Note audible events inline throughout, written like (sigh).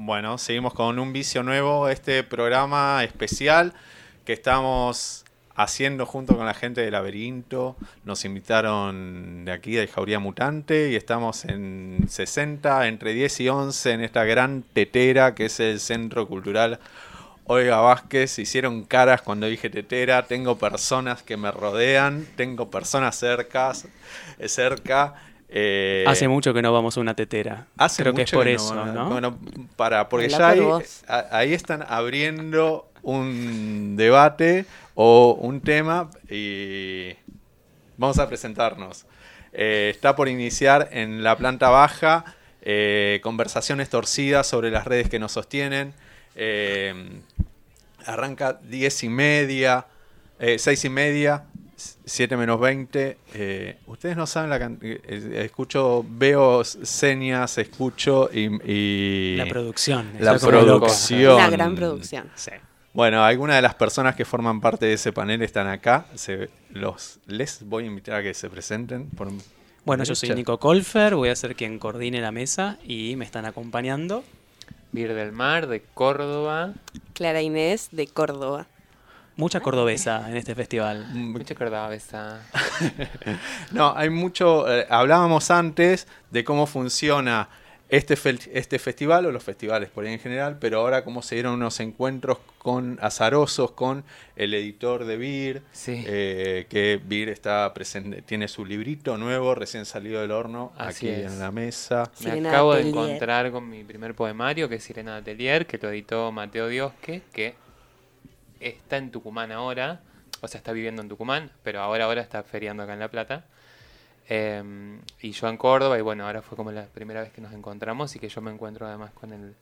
Bueno, seguimos con un vicio nuevo, este programa especial que estamos haciendo junto con la gente de Laberinto. Nos invitaron de aquí, de Jauría Mutante, y estamos en 60, entre 10 y 11, en esta gran tetera que es el Centro Cultural Oiga Vázquez. Hicieron caras cuando dije tetera. Tengo personas que me rodean, tengo personas cercas, cerca. Eh, hace mucho que no vamos a una tetera. Hace Creo que es por eso, ¿no? Bueno, para, porque ya ahí, ahí, están abriendo un debate o un tema y vamos a presentarnos. Eh, está por iniciar en la planta baja eh, conversaciones torcidas sobre las redes que nos sostienen. arranca 10 y media, 6 y media, 7 menos 20. Eh, ustedes no saben la cantidad. Eh, escucho, veo señas, escucho y. la producción. La producción. La gran producción. Sí. Bueno, algunas de las personas que forman parte de ese panel están acá. Se, los, les voy a invitar a que se presenten. Por bueno, yo soy Nico Colfer, voy a ser quien coordine la mesa y me están acompañando. Vir del Mar, de Córdoba. Clara Inés, de Córdoba. Mucha cordobesa en este festival. Mucha cordobesa. (laughs) no, hay mucho. Eh, hablábamos antes de cómo funciona este, este festival o los festivales por ahí en general, pero ahora cómo se dieron unos encuentros con azarosos con el editor de Vir, eh, que Vir está presente, tiene su librito nuevo recién salido del horno aquí en la mesa. Me acabo de encontrar con mi primer poemario que es Sirena de Atelier, que lo editó Mateo Diosque, que está en Tucumán ahora, o sea, está viviendo en Tucumán, pero ahora ahora está feriando acá en La Plata. Em, y yo en Córdoba, y bueno, ahora fue como la primera vez que nos encontramos y que yo me encuentro además con el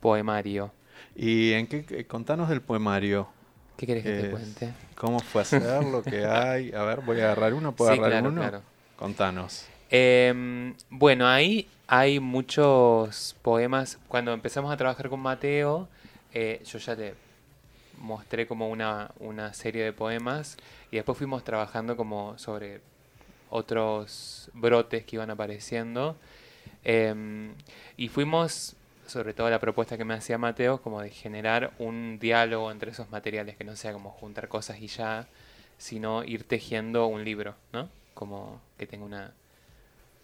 poemario. ¿Y en qué? Contanos del poemario. ¿Qué querés que te cuente? ¿Cómo fue hacerlo? ¿Qué (laughs) hay? A ver, voy a agarrar uno. ¿Puedo agarrar uno? Claro. Contanos. Em, bueno, ahí hay muchos poemas. Cuando empezamos a trabajar con Mateo, eh, yo ya te mostré como una, una serie de poemas y después fuimos trabajando como sobre otros brotes que iban apareciendo. Em, y fuimos, sobre todo la propuesta que me hacía Mateo, como de generar un diálogo entre esos materiales, que no sea como juntar cosas y ya, sino ir tejiendo un libro, ¿no? Como que tenga una,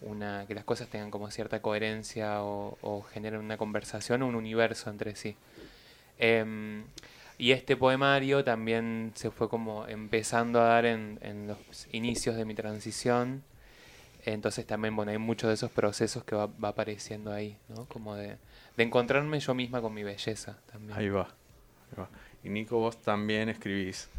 una que las cosas tengan como cierta coherencia o, o generen una conversación, un universo entre sí. Em, y este poemario también se fue como empezando a dar en, los inicios de mi transición. Entonces también, bueno, hay muchos de esos procesos que va, apareciendo ahí, ¿no? Como de, encontrarme yo misma con mi belleza también. Ahí va, ahí va. Y Nico, vos también escribís.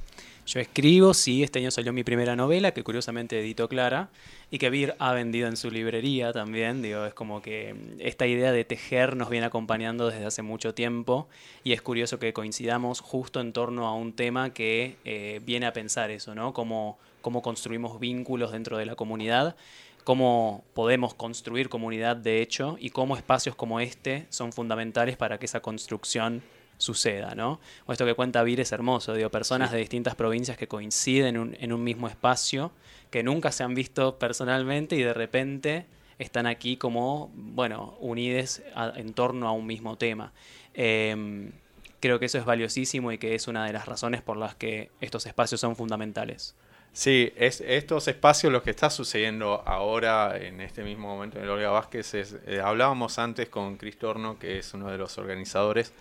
Yo escribo, sí, este año salió mi primera novela, que curiosamente editó Clara, y que Vir ha vendido en su librería también. Digo, es como que esta idea de tejer nos viene acompañando desde hace mucho tiempo, y es curioso que coincidamos justo en torno a un tema que eh, viene a pensar eso, ¿no? Cómo, cómo construimos vínculos dentro de la comunidad cómo podemos construir comunidad de hecho y cómo espacios como este son fundamentales para que esa construcción suceda, ¿no? O esto que cuenta Vir es hermoso, digo, personas de distintas provincias que coinciden en un, mismo espacio, que nunca se han visto personalmente y de repente están aquí como, bueno, unides en torno a un mismo tema. Em, creo que eso es valiosísimo y que es una de las razones por las que estos espacios son fundamentales. Sí, es, estos espacios, lo que está sucediendo ahora en este mismo momento en el Olga Vázquez, es, eh, hablábamos antes con Cristorno, que es uno de los organizadores,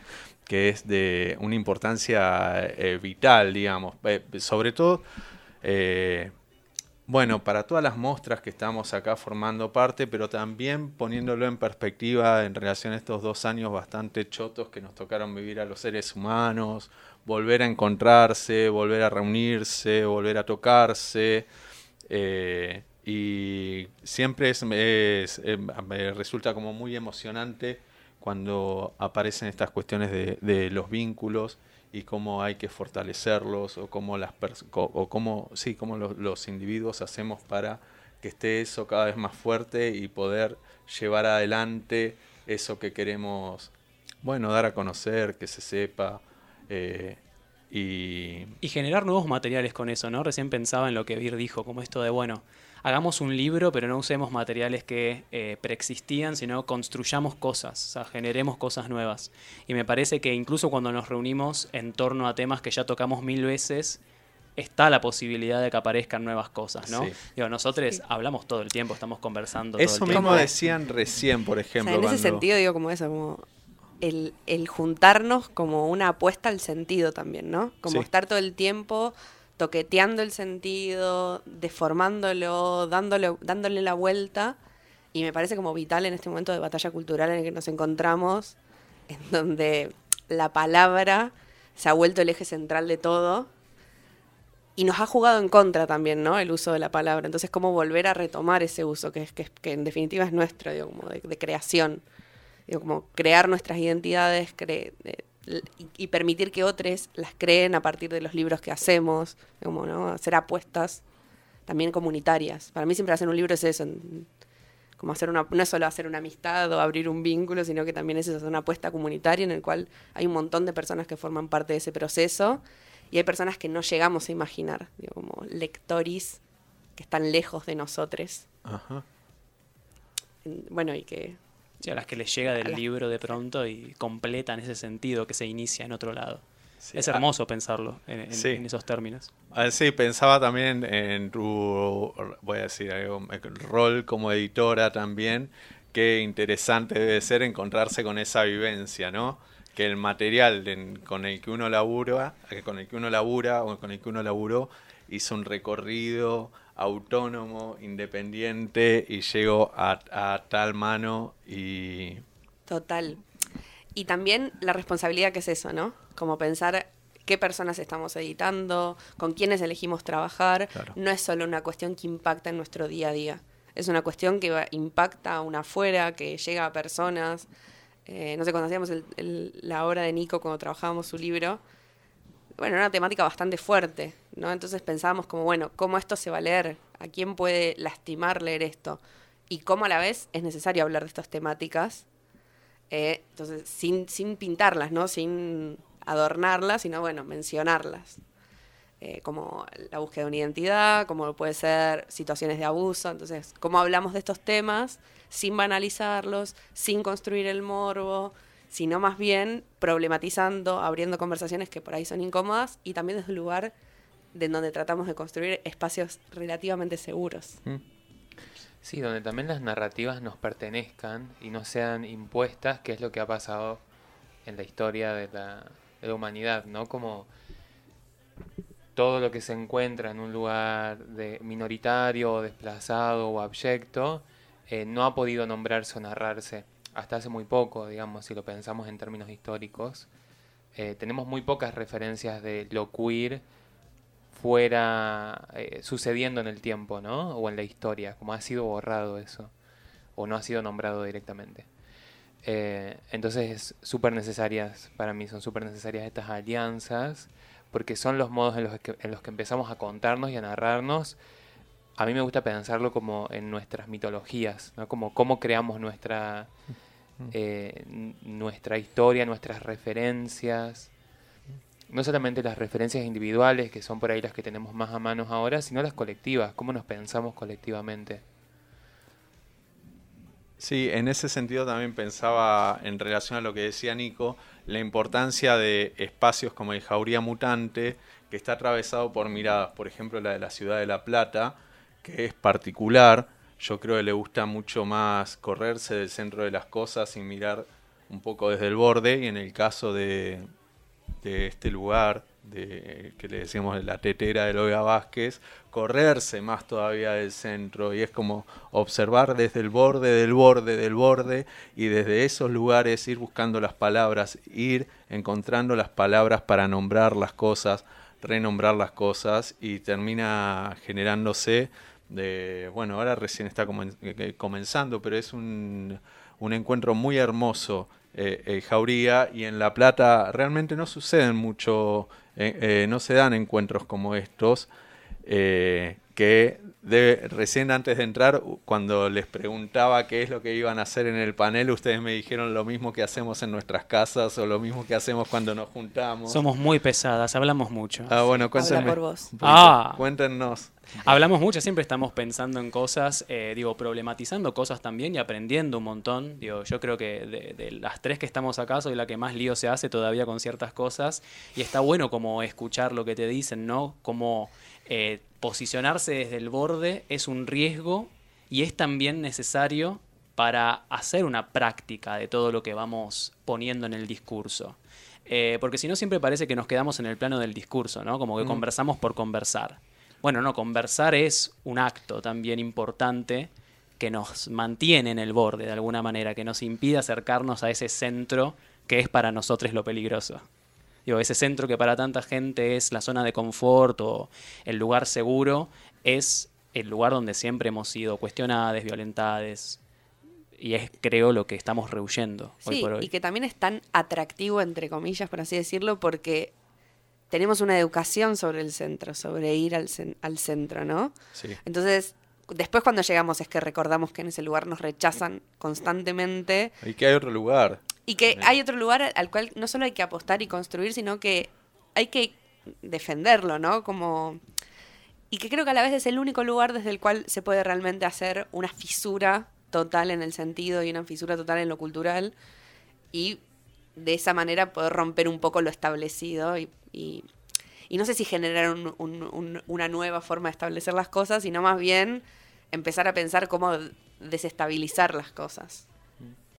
que es de una importancia eh, vital, digamos, eh, sobre todo, bueno, para todas las muestras que estamos acá formando parte, pero también poniéndolo en perspectiva en relación a estos dos años bastante chotos que nos tocaron vivir a los seres humanos, volver a encontrarse, volver a reunirse, volver a tocarse. Eh, y siempre es, eh, me resulta como muy emocionante cuando aparecen estas cuestiones de, los vínculos y cómo hay que fortalecerlos o cómo las o cómo sí cómo los, los, individuos hacemos para que esté eso cada vez más fuerte y poder llevar adelante eso que queremos bueno dar a conocer que se sepa eh, y Y generar nuevos materiales con eso, ¿no? Recién pensaba en lo que Vir dijo, como esto de, bueno, hagamos un libro, pero no usemos materiales que eh, preexistían, sino construyamos cosas, o sea, generemos cosas nuevas. Y me parece que incluso cuando nos reunimos en torno a temas que ya tocamos mil veces, está la posibilidad de que aparezcan nuevas cosas, ¿no? Sí. Digo, nosotros Sí. hablamos todo el tiempo, estamos conversando eso todo el mismo tiempo. decían recién, por O sea, ejemplo. en ese sentido digo como eso, como el, el juntarnos como una apuesta al sentido también, ¿no? Como Sí. estar todo el tiempo toqueteando el sentido, deformándolo, dándole, dándole la vuelta. Y me parece como vital en este momento de batalla cultural en el que nos encontramos, en donde la palabra se ha vuelto el eje central de todo. Y nos ha jugado en contra también, ¿no? El uso de la palabra. Entonces, cómo volver a retomar ese uso, que, es, que, es- que en definitiva es nuestro, digo, como de, de creación. Digo, como crear nuestras identidades cre- eh, y, y permitir que otros las creen a partir de los libros que hacemos, como, ¿no? Hacer apuestas también comunitarias. Para mí siempre hacer un libro es eso, como hacer una, no es solo hacer una amistad o abrir un vínculo, sino que también es eso, hacer una apuesta comunitaria en el cual hay un montón de personas que forman parte de ese proceso y hay personas que no llegamos a imaginar, digo, como lectoris que están lejos de nosotros. Ajá. Bueno, y que Sí, a las que les llega del libro de pronto y completan ese sentido que se inicia en otro lado. Sí. Es hermoso pensarlo en, en- Sí. en esos términos. Ah, sí, pensaba también en tu, voy a decir algo, rol como editora también. Qué interesante debe ser encontrarse con esa vivencia, ¿no? Que el material en- con el que uno labura, eh, con el que uno labura o con el que uno laburó, hizo un recorrido autónomo, independiente y llegó a, a tal mano y Total. Y también la responsabilidad que es eso, ¿no? Como pensar qué personas estamos editando, con quiénes elegimos trabajar. Claro. No es solo una cuestión que impacta en nuestro día a día. Es una cuestión que impacta a una afuera, que llega a personas. Eh, no sé, cuando hacíamos el- el- la obra de Nico, cuando trabajábamos su libro, bueno, era una temática bastante fuerte, ¿no? Entonces pensábamos como, bueno, ¿cómo esto se va a leer? ¿A quién puede lastimar leer esto? Y cómo a la vez es necesario hablar de estas temáticas eh, entonces, sin, sin pintarlas, ¿no? Sin adornarlas, sino, bueno, mencionarlas. Eh, como la búsqueda de una identidad, como puede ser situaciones de abuso. Entonces, cómo hablamos de estos temas sin banalizarlos, sin construir el morbo, sino más bien problematizando, abriendo conversaciones que por ahí son incómodas y también desde un lugar de donde tratamos de construir espacios relativamente seguros. ¿Mm? Sí, donde también las narrativas nos pertenezcan y no sean impuestas, que es lo que ha pasado en la historia de la, humanidad, ¿no? Como todo lo que se encuentra en un lugar de minoritario, desplazado o abyecto, eh, no ha podido nombrarse o narrarse hasta hace muy poco, digamos, si lo pensamos en términos históricos. Eh, tenemos muy pocas referencias de lo queer fuera eh, sucediendo en el tiempo, ¿no? O en la historia, como ha sido borrado eso, o no ha sido nombrado directamente. Eh, entonces es súper necesarias, para mí son súper necesarias estas alianzas, porque son los modos en los, que, en los que empezamos a contarnos y a narrarnos. A mí me gusta pensarlo como en nuestras mitologías, ¿no? Como cómo creamos nuestra, eh, n- nuestra historia, nuestras referencias no solamente las referencias individuales, que son por ahí las que tenemos más a manos ahora, sino las colectivas, cómo nos pensamos colectivamente. Sí, en ese sentido también pensaba en relación a lo que decía Nico, la importancia de espacios como el Jauría Mutante, que está atravesado por miradas, por ejemplo la de la ciudad de La Plata, que es particular, yo creo que le gusta mucho más correrse del centro de las cosas y mirar un poco desde el borde, y en el caso de, de este lugar, de, que le decíamos de la tetera de Loga Vázquez, correrse más todavía del centro. Y es como observar desde el borde del borde del borde y desde esos lugares ir buscando las palabras, ir encontrando las palabras para nombrar las cosas, renombrar las cosas y termina generándose de, bueno, ahora recién está eh, comenzando, pero es un, un encuentro muy hermoso eh, eh, Jauría y en La Plata realmente no suceden mucho, eh, eh, no se dan encuentros como estos. Que de, recién antes de entrar, cuando les preguntaba qué es lo que iban a hacer en el panel, ustedes me dijeron lo mismo que hacemos en nuestras casas o lo mismo que hacemos cuando nos juntamos. Somos muy pesadas, hablamos mucho. Ah, bueno, cuéntenme. por vos. Ah. Cuéntenos. Hablamos mucho, siempre estamos pensando en cosas, eh, digo, problematizando cosas también y aprendiendo un montón. Digo, yo creo que de, de, las tres que estamos acá soy la que más lío se hace todavía con ciertas cosas y está bueno como escuchar lo que te dicen, ¿no? Como eh, posicionarse desde el borde es un riesgo y es también necesario para hacer una práctica de todo lo que vamos poniendo en el discurso. Eh, porque si no siempre parece que nos quedamos en el plano del discurso, ¿no? Como que Mm. conversamos por conversar. Bueno, no, conversar es un acto también importante que nos mantiene en el borde de alguna manera, que nos impide acercarnos a ese centro que es para nosotros lo peligroso. Digo, ese centro que para tanta gente es la zona de confort o el lugar seguro, es el lugar donde siempre hemos sido cuestionadas, violentadas. Y es, creo, lo que estamos rehuyendo hoy Sí, por hoy. y que también es tan atractivo, entre comillas, por así decirlo, porque tenemos una educación sobre el centro, sobre ir al, cen- al centro, ¿no? Sí. Entonces, después cuando llegamos es que recordamos que en ese lugar nos rechazan constantemente Y que hay otro lugar. Y que hay otro lugar al cual no solo hay que apostar y construir, sino que hay que defenderlo, ¿no? Como y que creo que a la vez es el único lugar desde el cual se puede realmente hacer una fisura total en el sentido y una fisura total en lo cultural y de esa manera poder romper un poco lo establecido y, y- y no sé si generar un- un- un- una nueva forma de establecer las cosas, sino más bien empezar a pensar cómo desestabilizar las cosas.